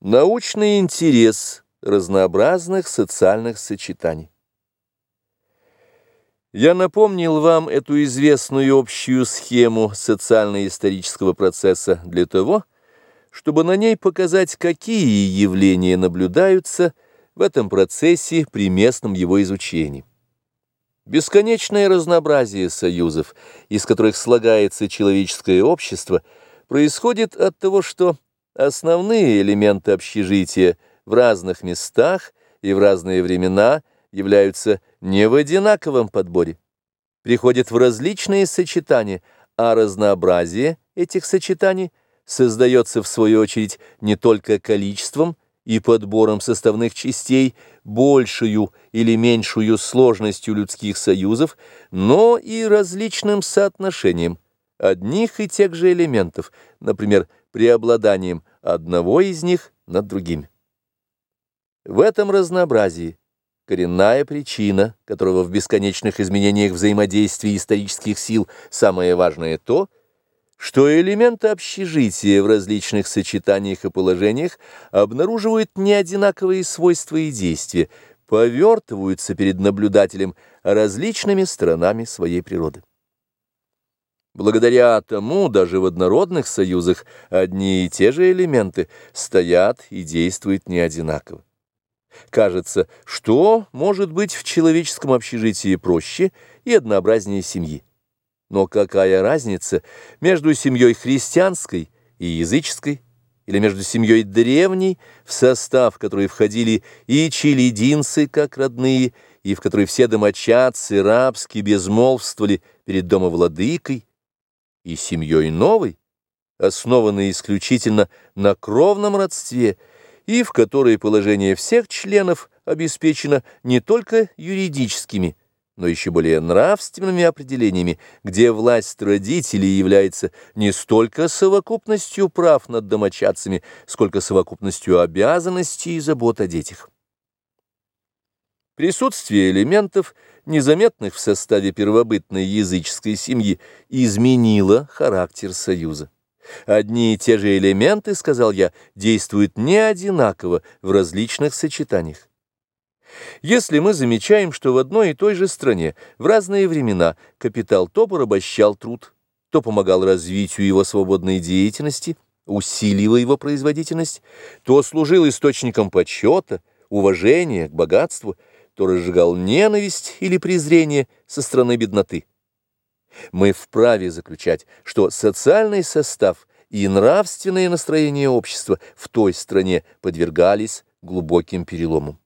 Научный интерес разнообразных социальных сочетаний. Я напомнил вам эту известную общую схему социально-исторического процесса для того, чтобы на ней показать, какие явления наблюдаются в этом процессе при местном его изучении. Бесконечное разнообразие союзов, из которых слагается человеческое общество, происходит от того, что Основные элементы общежития в разных местах и в разные времена являются не в одинаковом подборе, приходят в различные сочетания, а разнообразие этих сочетаний создается в свою очередь не только количеством и подбором составных частей, большую или меньшую сложностью людских союзов, но и различным соотношением одних и тех же элементов, например, преобладанием одного из них над другими. В этом разнообразии коренная причина, которого в бесконечных изменениях взаимодействия исторических сил самое важное то, что элементы общежития в различных сочетаниях и положениях обнаруживают неодинаковые свойства и действия, повертываются перед наблюдателем различными сторонами своей природы. Благодаря тому даже в однородных союзах одни и те же элементы стоят и действуют не одинаково. Кажется, что может быть в человеческом общежитии проще и однообразнее семьи? Но какая разница между семьей христианской и языческой, или между семьей древней, в состав которой входили и чилидинцы, как родные, и в которой все домочадцы рабски безмолвствовали перед домовладыкой, и семьей новой, основанной исключительно на кровном родстве, и в которой положение всех членов обеспечено не только юридическими, но еще более нравственными определениями, где власть родителей является не столько совокупностью прав над домочадцами, сколько совокупностью обязанностей и забот о детях. Присутствие элементов, незаметных в составе первобытной языческой семьи, изменило характер союза. Одни и те же элементы, сказал я, действуют не одинаково в различных сочетаниях. Если мы замечаем, что в одной и той же стране в разные времена капитал то порабощал труд, то помогал развитию его свободной деятельности, усиливая его производительность, то служил источником почета, уважения к богатству, то разжигал ненависть или презрение со стороны бедноты. Мы вправе заключать, что социальный состав и нравственное настроение общества в той стране подвергались глубоким переломам.